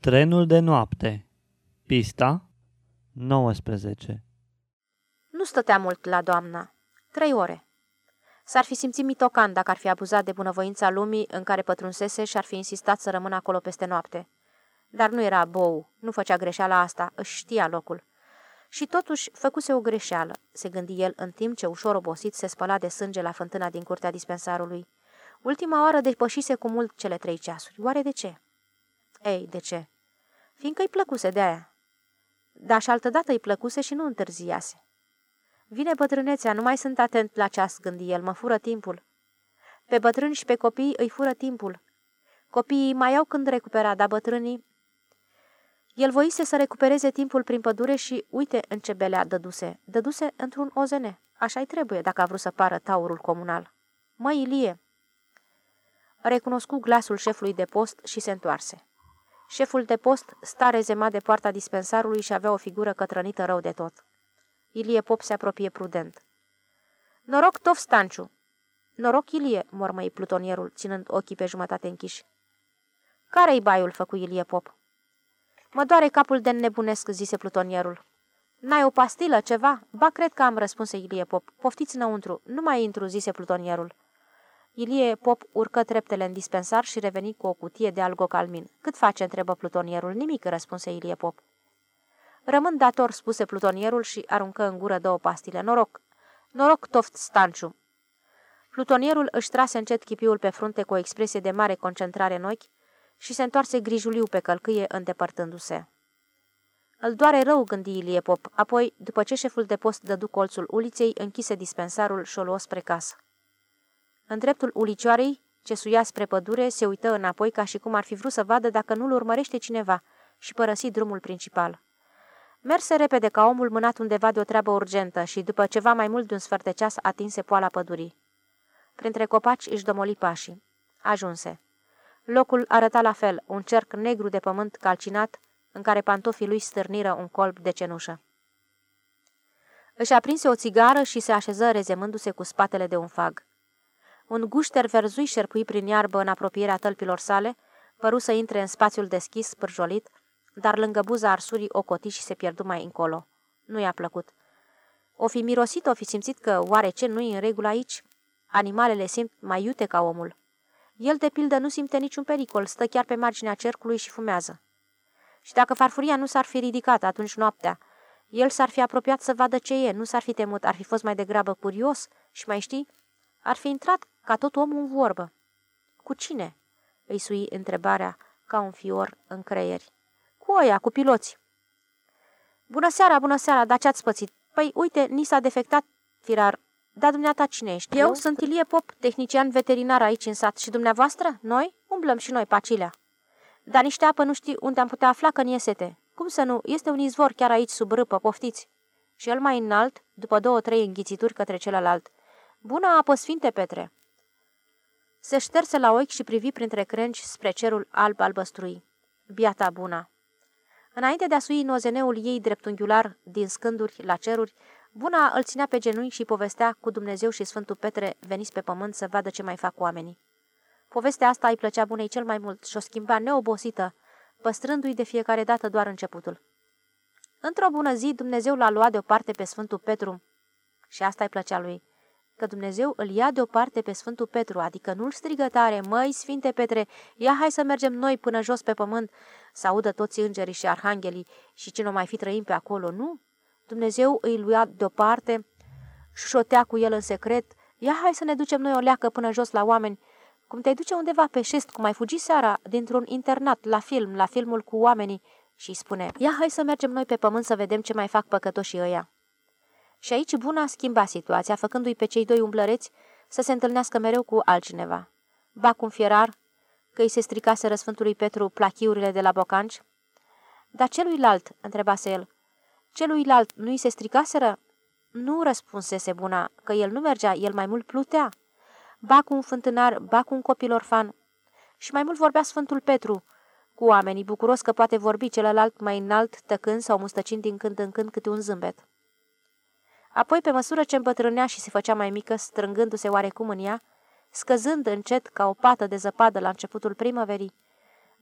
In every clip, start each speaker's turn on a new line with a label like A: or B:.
A: Trenul de noapte Pista 19
B: Nu stătea mult la doamna. Trei ore. S-ar fi simțit mitocan dacă ar fi abuzat de bunăvoința lumii în care pătrunsese și ar fi insistat să rămână acolo peste noapte. Dar nu era bou, nu făcea greșeala asta, își știa locul. Și totuși făcuse o greșeală, se gândi el în timp ce ușor obosit se spăla de sânge la fântâna din curtea dispensarului. Ultima oară depășise cu mult cele trei ceasuri. Oare de ce? Ei, de ce? Fiindcă îi plăcuse de aia. Dar și altădată îi plăcuse și nu întârziase. Vine bătrânețea, nu mai sunt atent la ceas, gândi el, mă fură timpul. Pe bătrâni și pe copii îi fură timpul. Copiii mai au când recupera, dar bătrânii... El voise să recupereze timpul prin pădure și uite în ce belea dăduse. Dăduse într-un OZN. Așa-i trebuie dacă a vrut să pară taurul comunal. Măi, Ilie! Recunoscu glasul șefului de post și se întoarse. Șeful de post sta rezemat de poarta dispensarului și avea o figură cătrănită rău de tot. Ilie Pop se apropie prudent. Noroc, Tof Stanciu! Noroc, Ilie, mormăi plutonierul, ținând ochii pe jumătate închiși. Care-i baiul, făcu Ilie Pop? Mă doare capul de nebunesc, zise plutonierul. N-ai o pastilă, ceva? Ba, cred că am, răspunse Ilie Pop. Poftiți înăuntru. Nu mai intru, zise plutonierul. Ilie Pop urcă treptele în dispensar și reveni cu o cutie de algocalmin. Cât face, întrebă plutonierul. Nimic, răspunse Ilie Pop. Rămân dator, spuse plutonierul și aruncă în gură două pastile. Noroc! Noroc, toft stanciu! Plutonierul își trase încet chipiul pe frunte cu o expresie de mare concentrare în ochi și se întoarse grijuliu pe călcâie îndepărtându-se. Îl doare rău, gândi Ilie Pop, apoi, după ce șeful de post dădu colțul uliței, închise dispensarul și o luă spre casă. În dreptul ulicioarei, ce suia spre pădure, se uită înapoi ca și cum ar fi vrut să vadă dacă nu-l urmărește cineva și părăsi drumul principal. Merse repede ca omul mânat undeva de o treabă urgentă și, după ceva mai mult de un sfert de ceas, atinse poala pădurii. Printre copaci își domoli pașii. Ajunse. Locul arăta la fel, un cerc negru de pământ calcinat, în care pantofii lui stârniră un colb de cenușă. Își aprinse o țigară și se așeză rezemându-se cu spatele de un fag. Un gușter verzui șerpui prin iarbă în apropierea tălpilor sale, păru să intre în spațiul deschis, pârjolit, dar lângă buza arsurii o coti și se pierdu mai încolo. Nu i-a plăcut. O fi mirosit, o fi simțit că oarece nu-i în regulă aici? Animalele simt mai iute ca omul. El, de pildă, nu simte niciun pericol, stă chiar pe marginea cercului și fumează. Și dacă farfuria nu s-ar fi ridicat atunci noaptea, el s-ar fi apropiat să vadă ce e, nu s-ar fi temut, ar fi fost mai degrabă curios și mai știi, ar fi intrat ca tot omul în vorbă. Cu cine? Îi sui întrebarea ca un fior în creieri. Cu oia, cu piloți. Bună seara, bună seara, dar ce-ați pățit? Păi, uite, ni s-a defectat, firar. Da, dumneata, cine ești? Eu, Eu sunt Ilie Pop, tehnician veterinar aici în sat. Și dumneavoastră? Noi? Umblăm și noi pacilea. Dar niște apă nu știi unde am putea afla că ni sete. Cum să nu? Este un izvor chiar aici sub râpă, poftiți. Și el mai înalt, după două-trei înghițituri către celălalt. Bună apă, Sfinte Petre! Se șterse la ochi și privi printre crengi spre cerul alb albăstrui. Biata buna! Înainte de a sui nozeneul ei dreptunghiular din scânduri la ceruri, Buna îl ținea pe genunchi și povestea cu Dumnezeu și Sfântul Petre veniți pe pământ să vadă ce mai fac oamenii. Povestea asta îi plăcea bunei cel mai mult și o schimba neobosită, păstrându-i de fiecare dată doar începutul. Într-o bună zi, Dumnezeu l-a luat deoparte pe Sfântul Petru și asta îi plăcea lui că Dumnezeu îl ia deoparte pe Sfântul Petru, adică nu-l strigă tare, măi, Sfinte Petre, ia hai să mergem noi până jos pe pământ, să audă toți îngerii și arhanghelii și cine o mai fi trăim pe acolo, nu? Dumnezeu îi luia deoparte, șotea cu el în secret, ia hai să ne ducem noi o leacă până jos la oameni, cum te duce undeva pe șest, cum ai fugi seara dintr-un internat, la film, la filmul cu oamenii, și spune, ia hai să mergem noi pe pământ să vedem ce mai fac păcătoșii ăia. Și aici Buna schimba situația, făcându-i pe cei doi umblăreți să se întâlnească mereu cu altcineva. Ba cu un fierar, că îi se stricase răsfântului Petru plachiurile de la bocanci. Dar celuilalt, întrebase el, celuilalt nu îi se stricaseră? Nu, răspunsese Buna, că el nu mergea, el mai mult plutea. Ba cu un fântânar, ba cu un copil orfan. Și mai mult vorbea Sfântul Petru, cu oamenii, bucuros că poate vorbi celălalt mai înalt, tăcând sau mustăcind din când în când câte un zâmbet. Apoi, pe măsură ce îmbătrânea și se făcea mai mică, strângându-se oarecum în ea, scăzând încet ca o pată de zăpadă la începutul primăverii,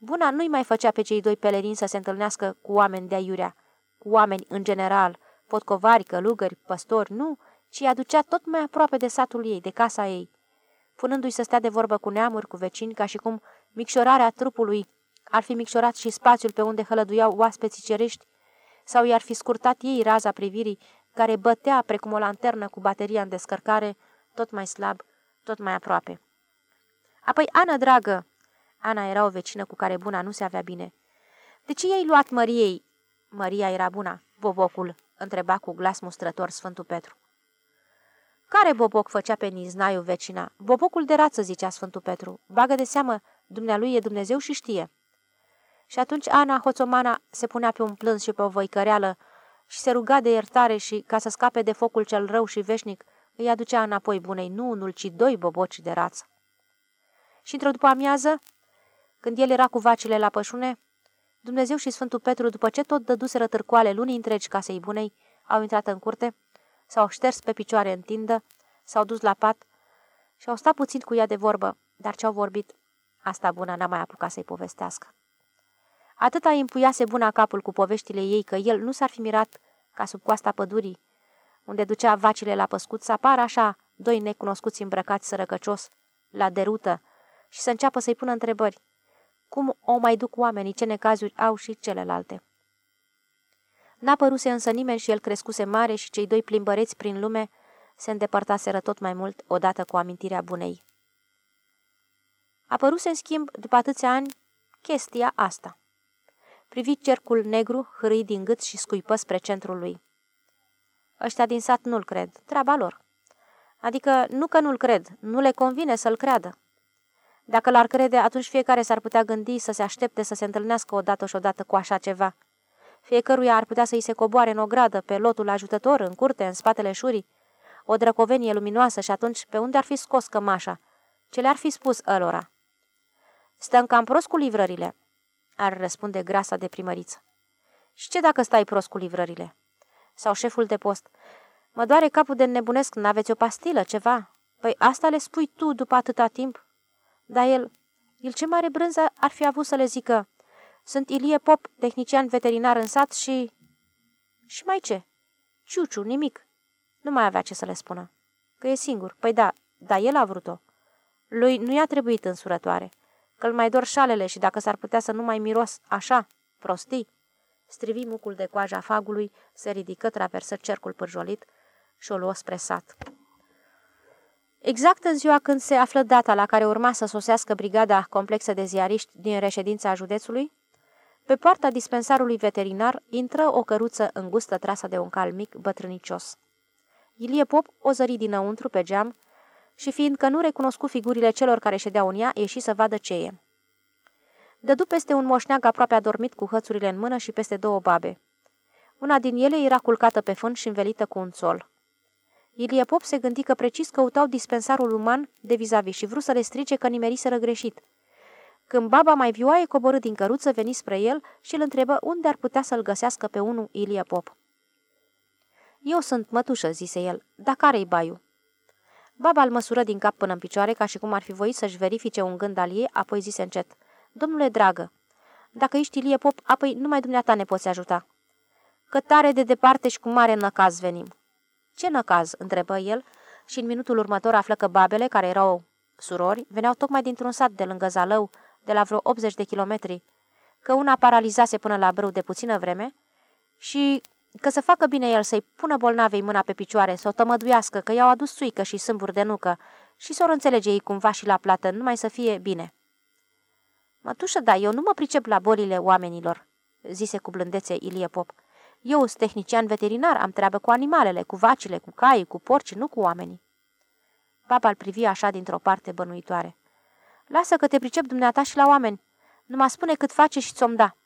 B: Buna nu-i mai făcea pe cei doi pelerinți să se întâlnească cu oameni de aiurea, cu oameni în general, potcovari, călugări, păstori, nu, ci aducea tot mai aproape de satul ei, de casa ei, punându-i să stea de vorbă cu neamuri, cu vecini, ca și cum micșorarea trupului ar fi micșorat și spațiul pe unde hălăduiau oaspeții cerești, sau i-ar fi scurtat ei raza privirii, care bătea precum o lanternă cu bateria în descărcare, tot mai slab, tot mai aproape. Apoi, Ana, dragă, Ana era o vecină cu care Buna nu se avea bine. De ce i-ai luat Măriei? Maria era Buna, bobocul, întreba cu glas mustrător Sfântul Petru. Care boboc făcea pe Niznaiu vecina? Bobocul de rață, zicea Sfântul Petru. Bagă de seamă, dumnealui e Dumnezeu și știe. Și atunci Ana Hoțomana se punea pe un plâns și pe o văicăreală și se ruga de iertare și, ca să scape de focul cel rău și veșnic, îi aducea înapoi bunei nu unul, ci doi boboci de rață. Și într-o după amiază, când el era cu vacile la pășune, Dumnezeu și Sfântul Petru, după ce tot dăduseră târcoale lunii întregi casei bunei, au intrat în curte, s-au șters pe picioare în tindă, s-au dus la pat și au stat puțin cu ea de vorbă, dar ce-au vorbit, asta bună n-a mai apucat să-i povestească. Atâta îi împuiase buna capul cu poveștile ei că el nu s-ar fi mirat ca sub coasta pădurii, unde ducea vacile la păscut, să apară așa doi necunoscuți îmbrăcați sărăcăcios, la derută, și să înceapă să-i pună întrebări. Cum o mai duc oamenii, ce necazuri au și celelalte? N-a păruse însă nimeni și el crescuse mare și cei doi plimbăreți prin lume se îndepărtaseră tot mai mult odată cu amintirea bunei. Apăruse, în schimb, după atâția ani, chestia asta. Privi cercul negru, hârâi din gât și scuipă spre centrul lui. Ăștia din sat nu-l cred, treaba lor. Adică nu că nu-l cred, nu le convine să-l creadă. Dacă l-ar crede, atunci fiecare s-ar putea gândi să se aștepte să se întâlnească odată și odată cu așa ceva. Fiecăruia ar putea să-i se coboare în ogradă, pe lotul ajutător, în curte, în spatele șurii, o drăcovenie luminoasă și atunci pe unde ar fi scos cămașa? Ce le-ar fi spus ălora? Stăm cam prost cu livrările, ar răspunde grasa de primăriță. Și ce dacă stai prost cu livrările? Sau șeful de post. Mă doare capul de nebunesc, n-aveți o pastilă, ceva? Păi asta le spui tu după atâta timp? Dar el, el ce mare brânză ar fi avut să le zică? Sunt Ilie Pop, tehnician veterinar în sat și... Și mai ce? Ciuciu, nimic. Nu mai avea ce să le spună. Că e singur. Păi da, da, el a vrut-o. Lui nu i-a trebuit însurătoare. Că-l mai dor șalele și dacă s-ar putea să nu mai miros așa, prostii. Strivi mucul de coaja fagului, se ridică, traversă cercul pârjolit și o luă spre sat. Exact în ziua când se află data la care urma să sosească brigada complexă de ziariști din reședința județului, pe poarta dispensarului veterinar intră o căruță îngustă trasă de un cal mic, bătrânicios. Ilie Pop o zări dinăuntru pe geam și fiindcă nu recunoscu figurile celor care ședeau în ea, ieși să vadă ce e. Dădu peste un moșneag aproape adormit cu hățurile în mână și peste două babe. Una din ele era culcată pe fân și învelită cu un sol. Ilie Pop se gândi că precis căutau dispensarul uman de vis-a-vis și vrut să le strice că nimeriseră greșit. Când baba mai vioaie coborât din căruță, veni spre el și îl întrebă unde ar putea să-l găsească pe unul Ilie Pop. Eu sunt mătușă," zise el, dar care-i baiu?" Baba îl măsură din cap până în picioare, ca și cum ar fi voit să-și verifice un gând al ei, apoi zise încet. Domnule dragă, dacă ești Ilie Pop, apoi numai dumneata ne poți ajuta." Că tare de departe și cu mare năcaz venim." Ce năcaz?" întrebă el și în minutul următor află că babele, care erau surori, veneau tocmai dintr-un sat de lângă Zalău, de la vreo 80 de kilometri, că una paralizase până la brâu de puțină vreme și că să facă bine el să-i pună bolnavei mâna pe picioare, să o tămăduiască, că i-au adus suică și sâmburi de nucă și să o înțelege ei cumva și la plată, numai să fie bine. Mătușă, da, eu nu mă pricep la bolile oamenilor, zise cu blândețe Ilie Pop. Eu sunt tehnician veterinar, am treabă cu animalele, cu vacile, cu caii, cu porci, nu cu oamenii. Papa îl privi așa dintr-o parte bănuitoare. Lasă că te pricep dumneata și la oameni. Nu mă spune cât face și ți-om da.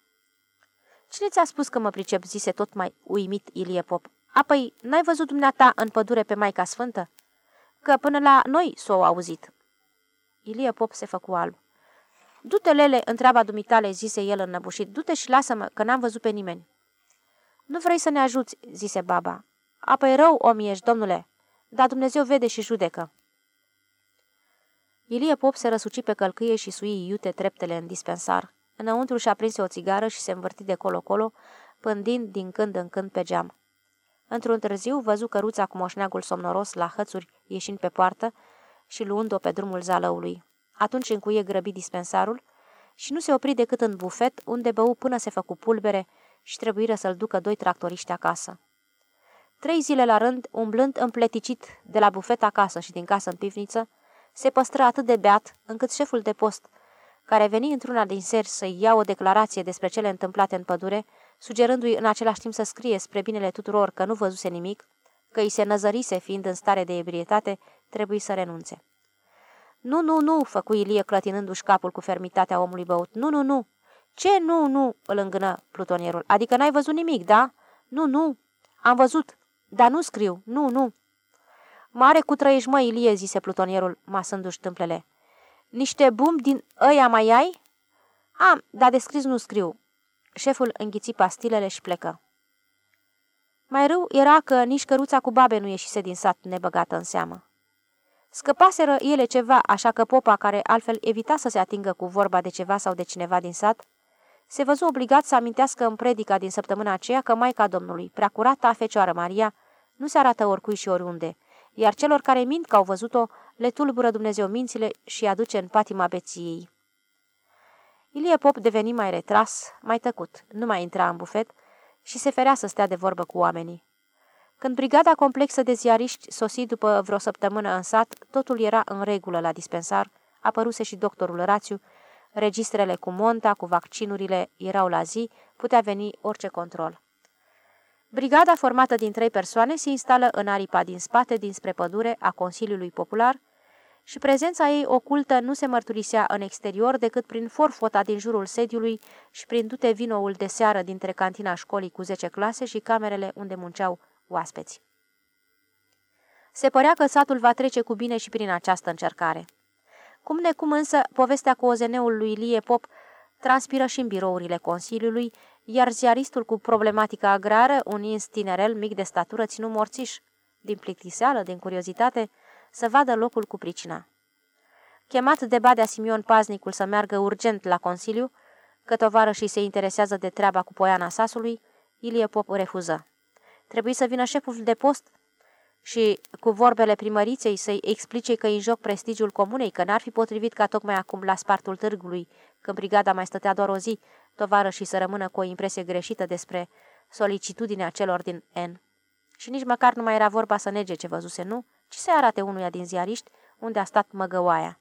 B: Cine ți-a spus că mă pricep, zise tot mai uimit Ilie Pop. Apoi, n-ai văzut dumneata în pădure pe Maica Sfântă? Că până la noi s-o auzit. Ilie Pop se făcu alb. Du-te, Lele, întreaba dumitale, zise el înnăbușit. Du-te și lasă-mă, că n-am văzut pe nimeni. Nu vrei să ne ajuți, zise baba. Apoi rău om ești, domnule, dar Dumnezeu vede și judecă. Ilie Pop se răsuci pe călcâie și sui iute treptele în dispensar. Înăuntru și-a prins o țigară și se învârti de colo-colo, pândind din când în când pe geam. Într-un târziu văzu căruța cu moșneagul somnoros la hățuri ieșind pe poartă și luând-o pe drumul zalăului. Atunci încuie grăbit dispensarul și nu se opri decât în bufet, unde bău până se făcu pulbere și trebuiră să-l ducă doi tractoriști acasă. Trei zile la rând, umblând împleticit de la bufet acasă și din casă în pivniță, se păstră atât de beat încât șeful de post, care veni într-una din seri să-i ia o declarație despre cele întâmplate în pădure, sugerându-i în același timp să scrie spre binele tuturor că nu văzuse nimic, că îi se năzărise fiind în stare de ebrietate, trebuie să renunțe. Nu, nu, nu, făcu Ilie clătinându-și capul cu fermitatea omului băut. Nu, nu, nu. Ce nu, nu, îl îngână plutonierul. Adică n-ai văzut nimic, da? Nu, nu. Am văzut, dar nu scriu. Nu, nu. Mare cu trăiești, mă, Ilie, zise plutonierul, masându-și tâmplele. Niște bum din ăia mai ai? Am, dar de scris nu scriu. Șeful înghiți pastilele și plecă. Mai rău era că nici căruța cu babe nu ieșise din sat nebăgată în seamă. Scăpaseră ele ceva, așa că popa, care altfel evita să se atingă cu vorba de ceva sau de cineva din sat, se văzu obligat să amintească în predica din săptămâna aceea că Maica Domnului, preacurata Fecioară Maria, nu se arată oricui și oriunde, iar celor care mint că au văzut-o, le tulbură Dumnezeu mințile și aduce în patima beției. Ilie Pop deveni mai retras, mai tăcut, nu mai intra în bufet și se ferea să stea de vorbă cu oamenii. Când brigada complexă de ziariști sosi după vreo săptămână în sat, totul era în regulă la dispensar, apăruse și doctorul Rațiu, registrele cu monta, cu vaccinurile erau la zi, putea veni orice control. Brigada formată din trei persoane se instală în aripa din spate, dinspre pădure, a Consiliului Popular și prezența ei ocultă nu se mărturisea în exterior decât prin forfota din jurul sediului și prin dute vinoul de seară dintre cantina școlii cu 10 clase și camerele unde munceau oaspeți. Se părea că satul va trece cu bine și prin această încercare. Cum necum însă, povestea cu ozeneul lui Lie Pop transpiră și în birourile Consiliului, iar ziaristul cu problematica agrară, un ins tinerel mic de statură, ținu morțiș, din plictiseală, din curiozitate, să vadă locul cu pricina. Chemat de Badea Simion Paznicul să meargă urgent la Consiliu, că tovară și se interesează de treaba cu poiana sasului, Ilie Pop refuză. Trebuie să vină șeful de post și cu vorbele primăriței să-i explice că îi joc prestigiul comunei, că n-ar fi potrivit ca tocmai acum la spartul târgului, când brigada mai stătea doar o zi, tovară și să rămână cu o impresie greșită despre solicitudinea celor din N. Și nici măcar nu mai era vorba să nege ce văzuse, nu? Ci se arate unuia din ziariști unde a stat măgăoaia.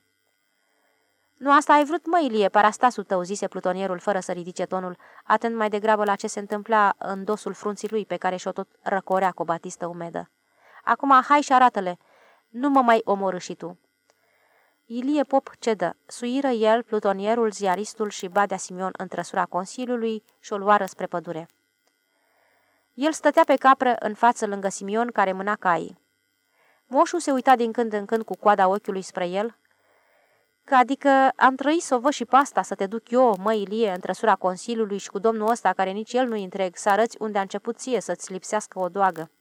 B: Nu asta ai vrut, măilie, parastasul tău, zise plutonierul, fără să ridice tonul, atent mai degrabă la ce se întâmpla în dosul frunții lui, pe care și-o tot răcorea cu o batistă umedă. Acum, hai și arată-le. Nu mă mai omorâ și tu. Ilie Pop cedă. Suiră el, plutonierul, ziaristul și Badea Simion în trăsura Consiliului și o luară spre pădure. El stătea pe capră în față lângă Simion, care mâna caii. Moșul se uita din când în când cu coada ochiului spre el, Că adică am trăit să o văd și pe asta, să te duc eu, mă, Ilie, în trăsura Consiliului și cu domnul ăsta, care nici el nu-i întreg, să arăți unde a început ție să-ți lipsească o doagă.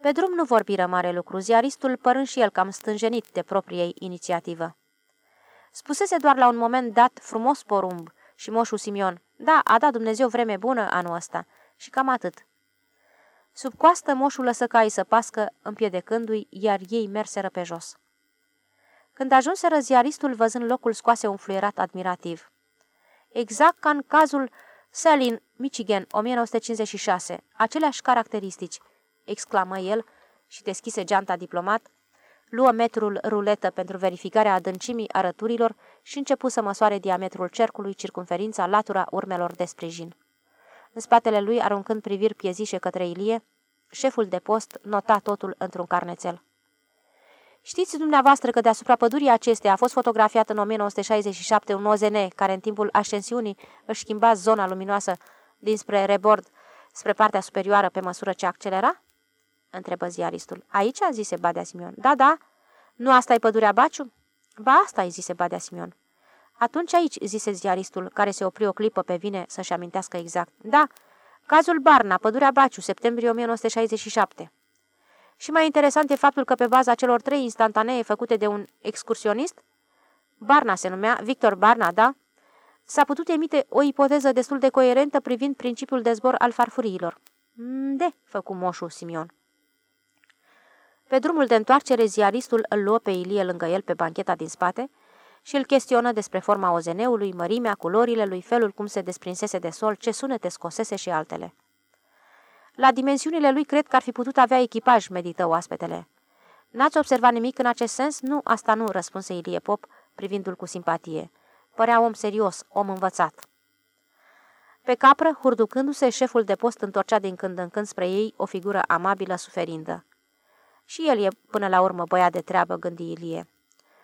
B: Pe drum nu vorbiră mare lucru, ziaristul părând și el cam stânjenit de propriei inițiativă. Spusese doar la un moment dat frumos porumb și moșul Simion, da, a dat Dumnezeu vreme bună anul ăsta, și cam atât. Sub coastă moșul lăsă caii să pască, împiedecându-i, iar ei merseră pe jos. Când ajunseră, ziaristul văzând locul scoase un fluierat admirativ. Exact ca în cazul Selin, Michigan, 1956, aceleași caracteristici, exclamă el și deschise geanta diplomat, luă metrul ruletă pentru verificarea adâncimii arăturilor și începu să măsoare diametrul cercului, circunferința, latura urmelor de sprijin. În spatele lui, aruncând priviri piezișe către Ilie, șeful de post nota totul într-un carnețel. Știți dumneavoastră că deasupra pădurii acesteia a fost fotografiat în 1967 un OZN care în timpul ascensiunii își schimba zona luminoasă dinspre rebord spre partea superioară pe măsură ce accelera? Întrebă ziaristul. Aici? zise Badea Simion. Da, da. Nu asta e pădurea Baciu? Ba, asta e, zise Badea Simion. Atunci aici, zise ziaristul, care se opri o clipă pe vine să-și amintească exact. Da, cazul Barna, pădurea Baciu, septembrie 1967. Și mai interesant e faptul că pe baza celor trei instantanee făcute de un excursionist, Barna se numea, Victor Barna, da? S-a putut emite o ipoteză destul de coerentă privind principiul de zbor al farfuriilor. Mm, de, făcu moșul Simion. Pe drumul de întoarcere, ziaristul îl luă pe Ilie lângă el pe bancheta din spate și îl chestionă despre forma ozeneului, mărimea, culorile lui, felul cum se desprinsese de sol, ce sunete scosese și altele. La dimensiunile lui cred că ar fi putut avea echipaj, medită oaspetele. N-ați observat nimic în acest sens? Nu, asta nu, răspunse Ilie Pop, privindu-l cu simpatie. Părea om serios, om învățat. Pe capră, hurducându-se, șeful de post întorcea din când în când spre ei o figură amabilă, suferindă. Și el e până la urmă băiat de treabă, gândi Ilie.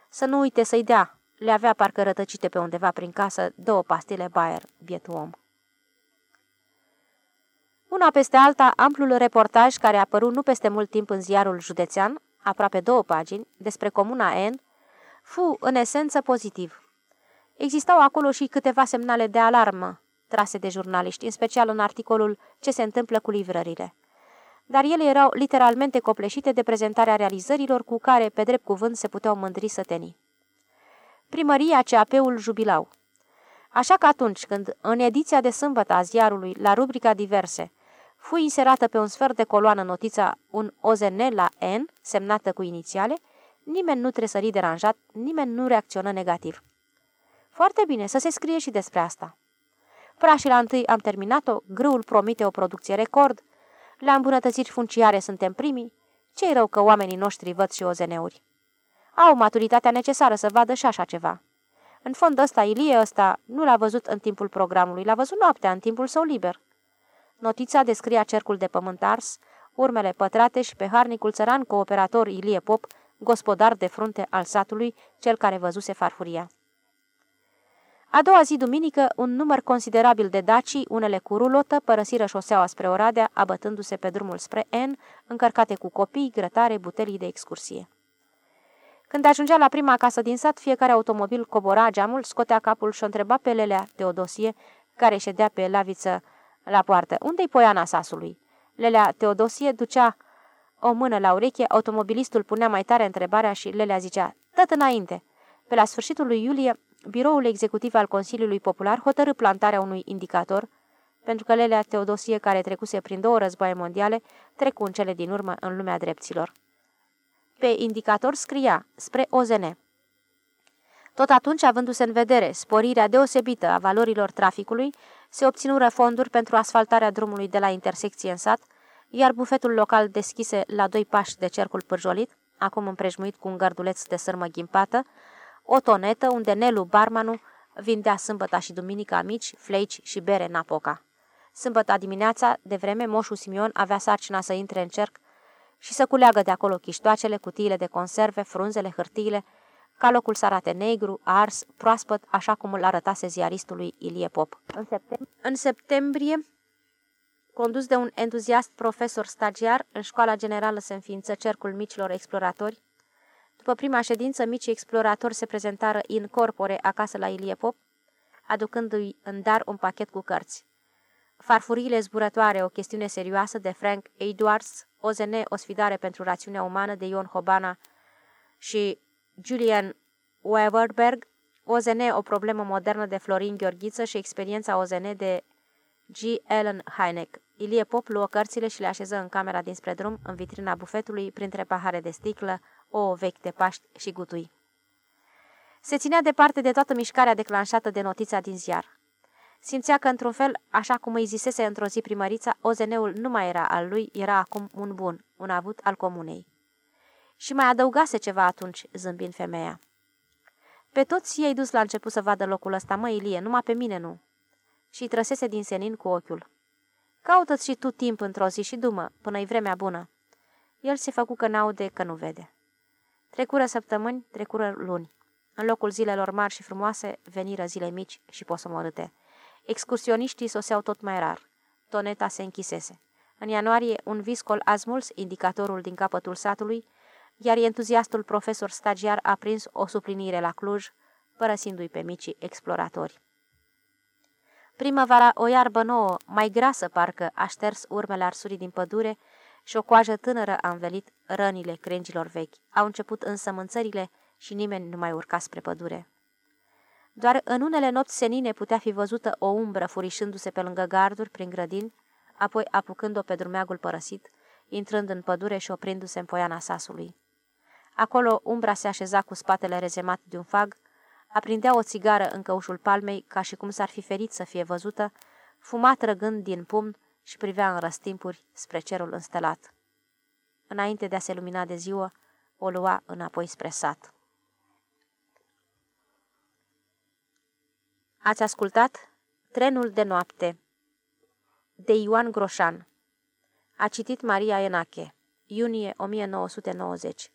B: Să nu uite să-i dea. Le avea parcă rătăcite pe undeva prin casă două pastile Bayer, bietul om. Una peste alta, amplul reportaj care a apărut nu peste mult timp în ziarul județean, aproape două pagini, despre comuna N, fu în esență pozitiv. Existau acolo și câteva semnale de alarmă trase de jurnaliști, în special în articolul Ce se întâmplă cu livrările. Dar ele erau literalmente copleșite de prezentarea realizărilor cu care, pe drept cuvânt, se puteau mândri sătenii. Primăria CAP-ul jubilau. Așa că atunci când, în ediția de sâmbătă a ziarului, la rubrica diverse, fu inserată pe un sfert de coloană notița un OZN la N, semnată cu inițiale, nimeni nu tresări deranjat, nimeni nu reacționă negativ. Foarte bine, să se scrie și despre asta. Până și la întâi am terminat-o, grâul promite o producție record, la îmbunătățiri funciare suntem primii, ce rău că oamenii noștri văd și OZN-uri. Au maturitatea necesară să vadă și așa ceva. În fond ăsta, Ilie ăsta, nu l-a văzut în timpul programului, l-a văzut noaptea, în timpul său liber. Notița descria cercul de pământ ars, urmele pătrate și pe harnicul țăran cooperator Ilie Pop, gospodar de frunte al satului, cel care văzuse farfuria. A doua zi, duminică, un număr considerabil de dacii, unele cu rulotă, părăsiră șoseaua spre Oradea, abătându-se pe drumul spre N, încărcate cu copii, grătare, butelii de excursie. Când ajungea la prima casă din sat, fiecare automobil cobora geamul, scotea capul și o întreba pe Lelea Teodosie, care ședea pe laviță la poartă. Unde-i poiana sasului? Lelea Teodosie ducea o mână la ureche, automobilistul punea mai tare întrebarea și Lelea zicea, tot înainte. Pe la sfârșitul lui iulie, biroul executiv al Consiliului Popular hotărâ plantarea unui indicator, pentru că Lelea Teodosie, care trecuse prin două războaie mondiale, trecu în cele din urmă în lumea dreptilor. Pe indicator scria, spre OZN. Tot atunci, avându-se în vedere sporirea deosebită a valorilor traficului, se obținură fonduri pentru asfaltarea drumului de la intersecție în sat, iar bufetul local deschise la doi pași de cercul pârjolit, acum împrejmuit cu un gărduleț de sârmă ghimpată, o tonetă unde Nelu Barmanu vindea sâmbăta și duminica mici, fleici și bere în apoca. Sâmbăta dimineața, de vreme, moșul Simion avea sarcina să intre în cerc și să culeagă de acolo chiștoacele, cutiile de conserve, frunzele, hârtiile, ca locul să arate negru, ars, proaspăt, așa cum îl arătase ziaristului Ilie Pop. În septembrie, în septembrie condus de un entuziast profesor stagiar, în școala generală se înființă cercul micilor exploratori. După prima ședință, micii exploratori se prezentară in corpore acasă la Ilie Pop, aducându-i în dar un pachet cu cărți. Farfuriile zburătoare, o chestiune serioasă de Frank Edwards, OZN, o sfidare pentru rațiunea umană de Ion Hobana și Julian Weberberg, OZN, o problemă modernă de Florin Gheorghiță și experiența OZN de G. Allen Hynek. Ilie Pop luă cărțile și le așeză în camera dinspre drum, în vitrina bufetului, printre pahare de sticlă, o vechi de Paști și gutui. Se ținea departe de toată mișcarea declanșată de notița din ziar. Simțea că, într-un fel, așa cum îi zisese într-o zi primărița, OZN-ul nu mai era al lui, era acum un bun, un avut al comunei. Și mai adăugase ceva atunci, zâmbind femeia. Pe toți ei dus la început să vadă locul ăsta, mă, Ilie, numai pe mine nu. Și trăsese din senin cu ochiul. Caută-ți și tu timp într-o zi și dumă, până-i vremea bună. El se făcu că n-aude, că nu vede. Trecură săptămâni, trecură luni. În locul zilelor mari și frumoase, veniră zile mici și posomorâte. Excursioniștii soseau tot mai rar. Toneta se închisese. În ianuarie, un viscol a smuls indicatorul din capătul satului, iar entuziastul profesor stagiar a prins o suplinire la Cluj, părăsindu-i pe micii exploratori. Primăvara, o iarbă nouă, mai grasă parcă, a șters urmele arsurii din pădure și o coajă tânără a învelit rănile crengilor vechi. Au început însă mânțările și nimeni nu mai urca spre pădure. Doar în unele nopți senine putea fi văzută o umbră furișându-se pe lângă garduri, prin grădini, apoi apucând-o pe drumeagul părăsit, intrând în pădure și oprindu-se în poiana sasului. Acolo umbra se așeza cu spatele rezemat de un fag, aprindea o țigară în căușul palmei, ca și cum s-ar fi ferit să fie văzută, fuma trăgând din pumn și privea în răstimpuri spre cerul înstelat. Înainte de a se lumina de ziua, o lua înapoi spre sat. Ați ascultat Trenul de noapte de Ioan Groșan A citit Maria Enache Iunie 1990